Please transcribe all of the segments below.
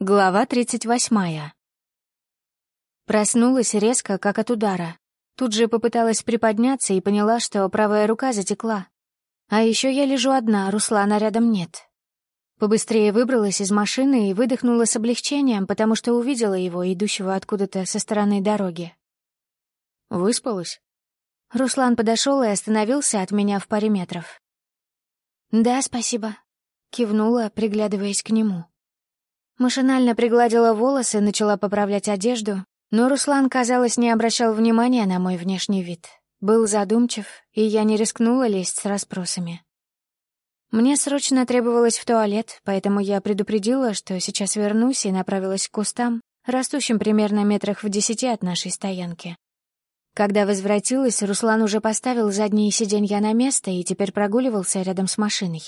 Глава тридцать восьмая. Проснулась резко, как от удара. Тут же попыталась приподняться и поняла, что правая рука затекла. А еще я лежу одна, Руслана рядом нет. Побыстрее выбралась из машины и выдохнула с облегчением, потому что увидела его, идущего откуда-то со стороны дороги. «Выспалась?» Руслан подошел и остановился от меня в паре метров. «Да, спасибо», — кивнула, приглядываясь к нему. Машинально пригладила волосы, начала поправлять одежду, но Руслан, казалось, не обращал внимания на мой внешний вид. Был задумчив, и я не рискнула лезть с расспросами. Мне срочно требовалось в туалет, поэтому я предупредила, что сейчас вернусь и направилась к кустам, растущим примерно метрах в десяти от нашей стоянки. Когда возвратилась, Руслан уже поставил задние сиденья на место и теперь прогуливался рядом с машиной.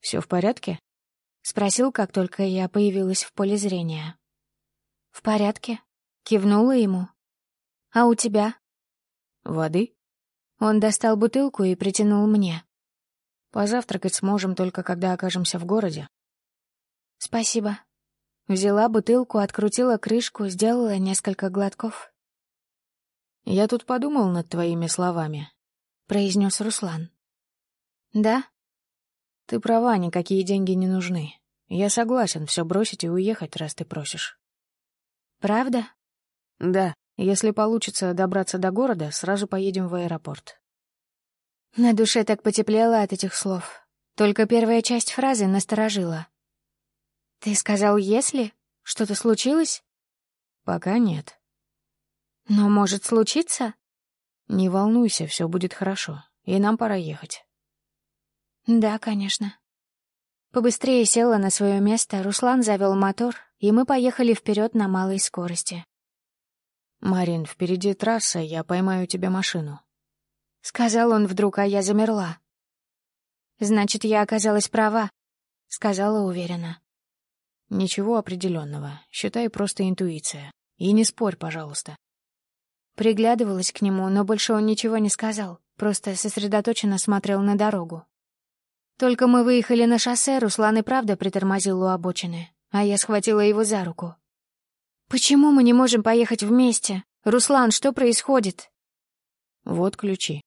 «Все в порядке?» — спросил, как только я появилась в поле зрения. «В порядке», — кивнула ему. «А у тебя?» «Воды?» Он достал бутылку и притянул мне. «Позавтракать сможем только когда окажемся в городе». «Спасибо». Взяла бутылку, открутила крышку, сделала несколько глотков. «Я тут подумал над твоими словами», — произнес Руслан. «Да?» Ты права, никакие деньги не нужны. Я согласен все бросить и уехать, раз ты просишь. Правда? Да. Если получится добраться до города, сразу поедем в аэропорт. На душе так потеплело от этих слов. Только первая часть фразы насторожила. «Ты сказал «если»? Что-то случилось?» «Пока нет». «Но может случиться?» «Не волнуйся, все будет хорошо, и нам пора ехать». «Да, конечно». Побыстрее села на свое место, Руслан завел мотор, и мы поехали вперед на малой скорости. «Марин, впереди трасса, я поймаю тебе машину». Сказал он вдруг, а я замерла. «Значит, я оказалась права», — сказала уверенно. «Ничего определенного. Считай просто интуиция. И не спорь, пожалуйста». Приглядывалась к нему, но больше он ничего не сказал, просто сосредоточенно смотрел на дорогу. Только мы выехали на шоссе, Руслан и правда притормозил у обочины, а я схватила его за руку. «Почему мы не можем поехать вместе? Руслан, что происходит?» «Вот ключи».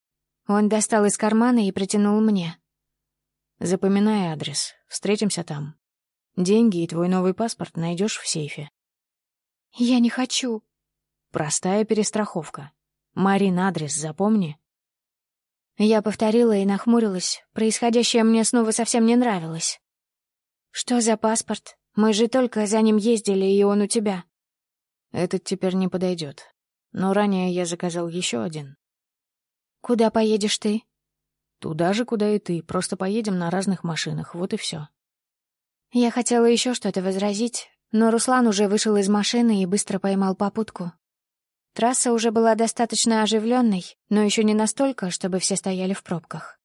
Он достал из кармана и протянул мне. «Запоминай адрес. Встретимся там. Деньги и твой новый паспорт найдешь в сейфе». «Я не хочу». «Простая перестраховка. Марин, адрес запомни». Я повторила и нахмурилась. Происходящее мне снова совсем не нравилось. «Что за паспорт? Мы же только за ним ездили, и он у тебя». «Этот теперь не подойдет. Но ранее я заказал еще один». «Куда поедешь ты?» «Туда же, куда и ты. Просто поедем на разных машинах, вот и все». Я хотела еще что-то возразить, но Руслан уже вышел из машины и быстро поймал попутку. Трасса уже была достаточно оживленной, но еще не настолько, чтобы все стояли в пробках.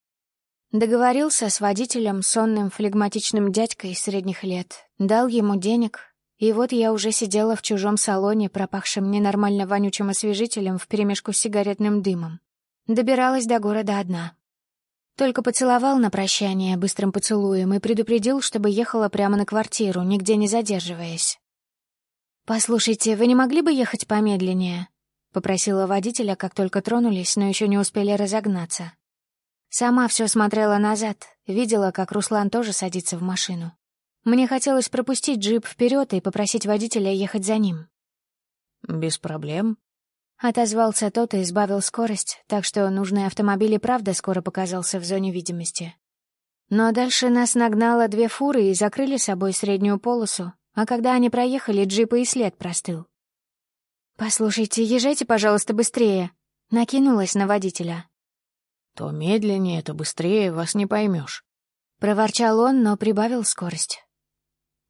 Договорился с водителем, сонным флегматичным дядькой средних лет, дал ему денег, и вот я уже сидела в чужом салоне, пропахшем ненормально вонючим освежителем вперемешку с сигаретным дымом. Добиралась до города одна. Только поцеловал на прощание быстрым поцелуем и предупредил, чтобы ехала прямо на квартиру, нигде не задерживаясь. «Послушайте, вы не могли бы ехать помедленнее?» Попросила водителя, как только тронулись, но еще не успели разогнаться. Сама все смотрела назад, видела, как Руслан тоже садится в машину. Мне хотелось пропустить джип вперед и попросить водителя ехать за ним. «Без проблем», — отозвался тот и избавил скорость, так что нужный автомобиль и правда скоро показался в зоне видимости. Но дальше нас нагнало две фуры и закрыли собой среднюю полосу, а когда они проехали, джип и след простыл. «Послушайте, езжайте, пожалуйста, быстрее!» Накинулась на водителя. «То медленнее, то быстрее, вас не поймешь. Проворчал он, но прибавил скорость.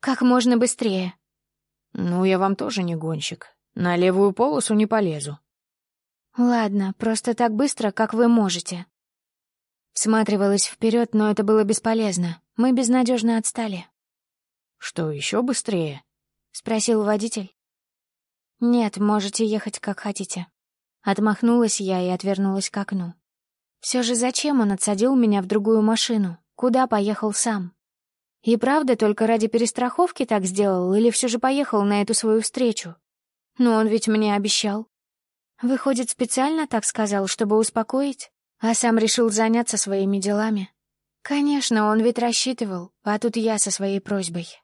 «Как можно быстрее?» «Ну, я вам тоже не гонщик. На левую полосу не полезу». «Ладно, просто так быстро, как вы можете». Всматривалась вперед, но это было бесполезно. Мы безнадежно отстали. «Что, еще быстрее?» — спросил водитель. «Нет, можете ехать как хотите». Отмахнулась я и отвернулась к окну. Все же зачем он отсадил меня в другую машину? Куда поехал сам? И правда только ради перестраховки так сделал или все же поехал на эту свою встречу? Но он ведь мне обещал. Выходит, специально так сказал, чтобы успокоить, а сам решил заняться своими делами. Конечно, он ведь рассчитывал, а тут я со своей просьбой.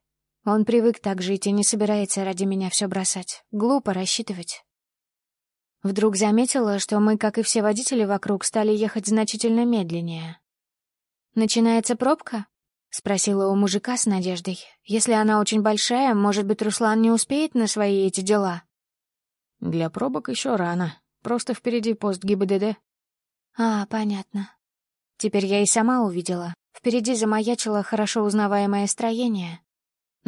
Он привык так жить и не собирается ради меня все бросать. Глупо рассчитывать. Вдруг заметила, что мы, как и все водители вокруг, стали ехать значительно медленнее. «Начинается пробка?» — спросила у мужика с надеждой. «Если она очень большая, может быть, Руслан не успеет на свои эти дела?» «Для пробок еще рано. Просто впереди пост ГИБДД». «А, понятно. Теперь я и сама увидела. Впереди замаячило хорошо узнаваемое строение.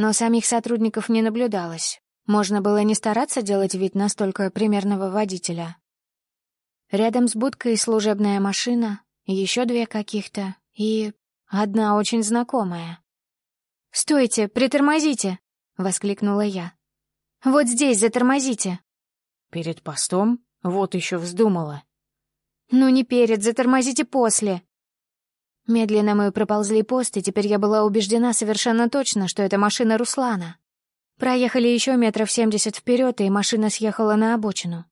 Но самих сотрудников не наблюдалось. Можно было не стараться делать вид настолько примерного водителя. Рядом с будкой служебная машина, еще две каких-то и одна очень знакомая. «Стойте, притормозите!» — воскликнула я. «Вот здесь затормозите!» «Перед постом? Вот еще вздумала!» «Ну не перед, затормозите после!» Медленно мы проползли пост, и теперь я была убеждена совершенно точно, что это машина Руслана. Проехали еще метров семьдесят вперед, и машина съехала на обочину.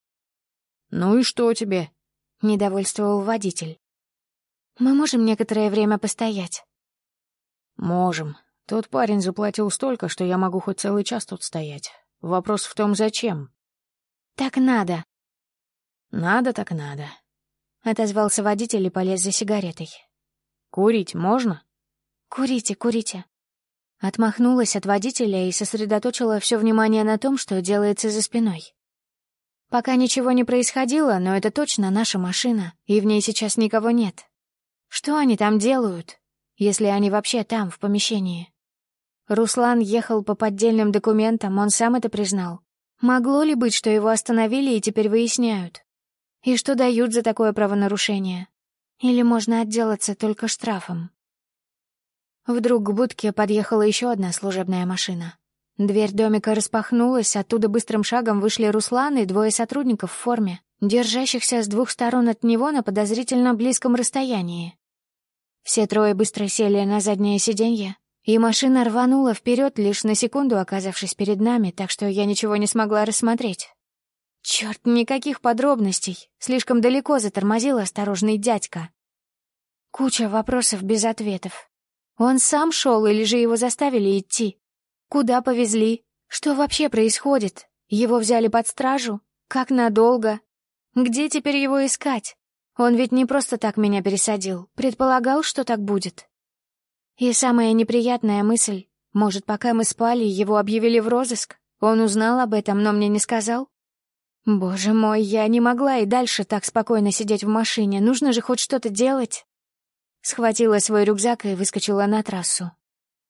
«Ну и что тебе?» — недовольствовал водитель. «Мы можем некоторое время постоять?» «Можем. Тот парень заплатил столько, что я могу хоть целый час тут стоять. Вопрос в том, зачем?» «Так надо». «Надо так надо», — отозвался водитель и полез за сигаретой. «Курить можно?» «Курите, курите», Отмахнулась от водителя и сосредоточила все внимание на том, что делается за спиной. Пока ничего не происходило, но это точно наша машина, и в ней сейчас никого нет. Что они там делают, если они вообще там, в помещении? Руслан ехал по поддельным документам, он сам это признал. Могло ли быть, что его остановили и теперь выясняют? И что дают за такое правонарушение? Или можно отделаться только штрафом? Вдруг к будке подъехала еще одна служебная машина. Дверь домика распахнулась, оттуда быстрым шагом вышли Руслан и двое сотрудников в форме, держащихся с двух сторон от него на подозрительно близком расстоянии. Все трое быстро сели на заднее сиденье, и машина рванула вперед, лишь на секунду оказавшись перед нами, так что я ничего не смогла рассмотреть. Черт, никаких подробностей. Слишком далеко затормозил осторожный дядька. Куча вопросов без ответов. Он сам шел или же его заставили идти? Куда повезли? Что вообще происходит? Его взяли под стражу? Как надолго? Где теперь его искать? Он ведь не просто так меня пересадил, предполагал, что так будет. И самая неприятная мысль, может, пока мы спали, его объявили в розыск? Он узнал об этом, но мне не сказал? Боже мой, я не могла и дальше так спокойно сидеть в машине, нужно же хоть что-то делать. Схватила свой рюкзак и выскочила на трассу.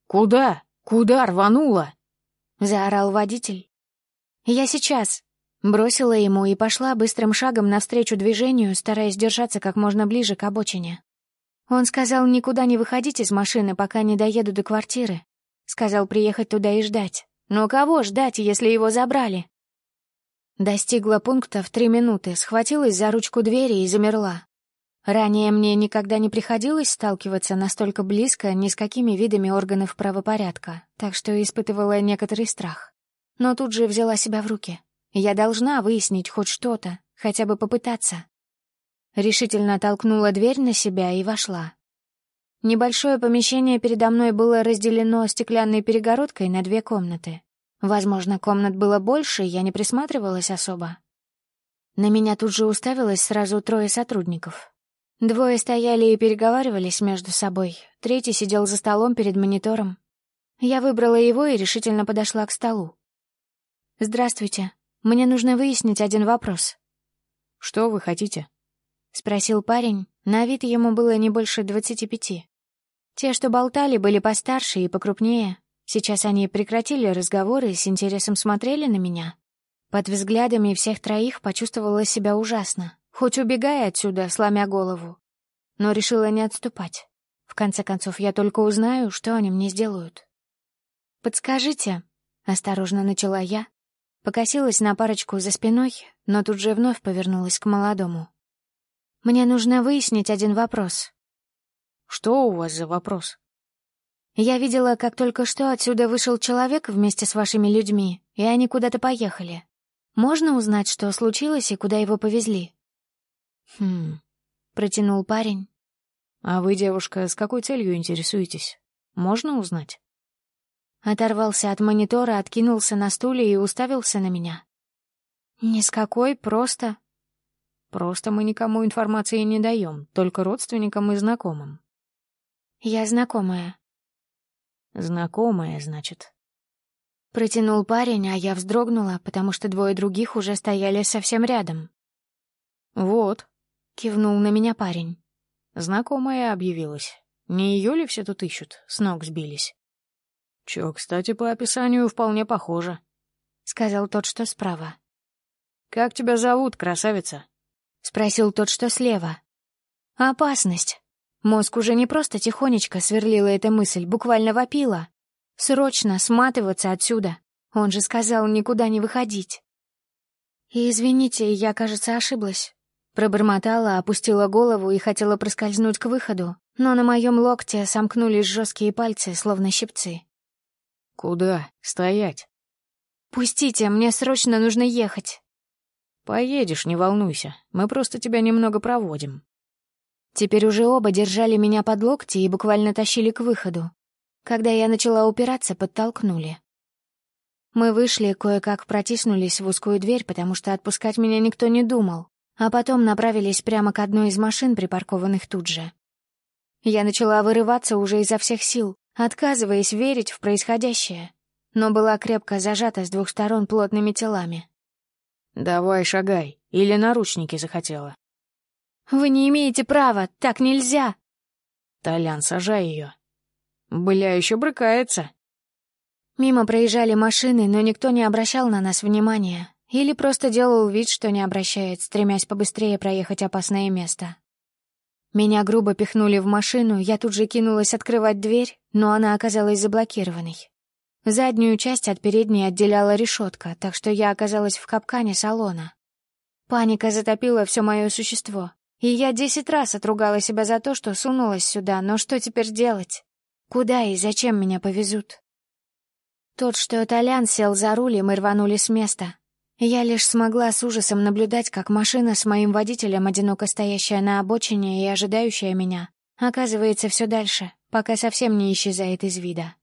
«Куда? Куда рванула?» — заорал водитель. «Я сейчас». Бросила ему и пошла быстрым шагом навстречу движению, стараясь держаться как можно ближе к обочине. Он сказал никуда не выходить из машины, пока не доеду до квартиры. Сказал приехать туда и ждать. Но кого ждать, если его забрали? Достигла пункта в три минуты, схватилась за ручку двери и замерла. Ранее мне никогда не приходилось сталкиваться настолько близко ни с какими видами органов правопорядка, так что испытывала некоторый страх. Но тут же взяла себя в руки. Я должна выяснить хоть что-то, хотя бы попытаться. Решительно толкнула дверь на себя и вошла. Небольшое помещение передо мной было разделено стеклянной перегородкой на две комнаты. Возможно, комнат было больше, я не присматривалась особо. На меня тут же уставилось сразу трое сотрудников. Двое стояли и переговаривались между собой, третий сидел за столом перед монитором. Я выбрала его и решительно подошла к столу. «Здравствуйте. Мне нужно выяснить один вопрос». «Что вы хотите?» — спросил парень. На вид ему было не больше двадцати пяти. Те, что болтали, были постарше и покрупнее. Сейчас они прекратили разговоры и с интересом смотрели на меня. Под взглядами всех троих почувствовала себя ужасно хоть убегая отсюда, сломя голову. Но решила не отступать. В конце концов, я только узнаю, что они мне сделают. «Подскажите», — осторожно начала я, покосилась на парочку за спиной, но тут же вновь повернулась к молодому. «Мне нужно выяснить один вопрос». «Что у вас за вопрос?» Я видела, как только что отсюда вышел человек вместе с вашими людьми, и они куда-то поехали. Можно узнать, что случилось и куда его повезли?» «Хм...» — протянул парень. «А вы, девушка, с какой целью интересуетесь? Можно узнать?» Оторвался от монитора, откинулся на стуле и уставился на меня. «Ни с какой, просто...» «Просто мы никому информации не даем, только родственникам и знакомым». «Я знакомая». «Знакомая, значит». Протянул парень, а я вздрогнула, потому что двое других уже стояли совсем рядом. «Вот», — кивнул на меня парень. Знакомая объявилась. Не ее ли все тут ищут? С ног сбились. Чё, кстати, по описанию вполне похоже. Сказал тот, что справа. «Как тебя зовут, красавица?» Спросил тот, что слева. «Опасность». Мозг уже не просто тихонечко сверлила эта мысль, буквально вопила. «Срочно сматываться отсюда. Он же сказал никуда не выходить». И «Извините, я, кажется, ошиблась». Пробормотала, опустила голову и хотела проскользнуть к выходу, но на моем локте сомкнулись жесткие пальцы, словно щипцы. «Куда? Стоять!» «Пустите, мне срочно нужно ехать!» «Поедешь, не волнуйся, мы просто тебя немного проводим». Теперь уже оба держали меня под локти и буквально тащили к выходу. Когда я начала упираться, подтолкнули. Мы вышли, кое-как протиснулись в узкую дверь, потому что отпускать меня никто не думал а потом направились прямо к одной из машин, припаркованных тут же. Я начала вырываться уже изо всех сил, отказываясь верить в происходящее, но была крепко зажата с двух сторон плотными телами. «Давай шагай, или наручники захотела». «Вы не имеете права, так нельзя!» «Толян, сажай ее». «Бля, еще брыкается». Мимо проезжали машины, но никто не обращал на нас внимания, или просто делал вид, что не обращает, стремясь побыстрее проехать опасное место. Меня грубо пихнули в машину, я тут же кинулась открывать дверь, но она оказалась заблокированной. Заднюю часть от передней отделяла решетка, так что я оказалась в капкане салона. Паника затопила все мое существо, и я десять раз отругала себя за то, что сунулась сюда, но что теперь делать? Куда и зачем меня повезут? Тот, что Толян сел за руль, и мы рванули с места, я лишь смогла с ужасом наблюдать, как машина с моим водителем, одиноко стоящая на обочине и ожидающая меня, оказывается все дальше, пока совсем не исчезает из вида.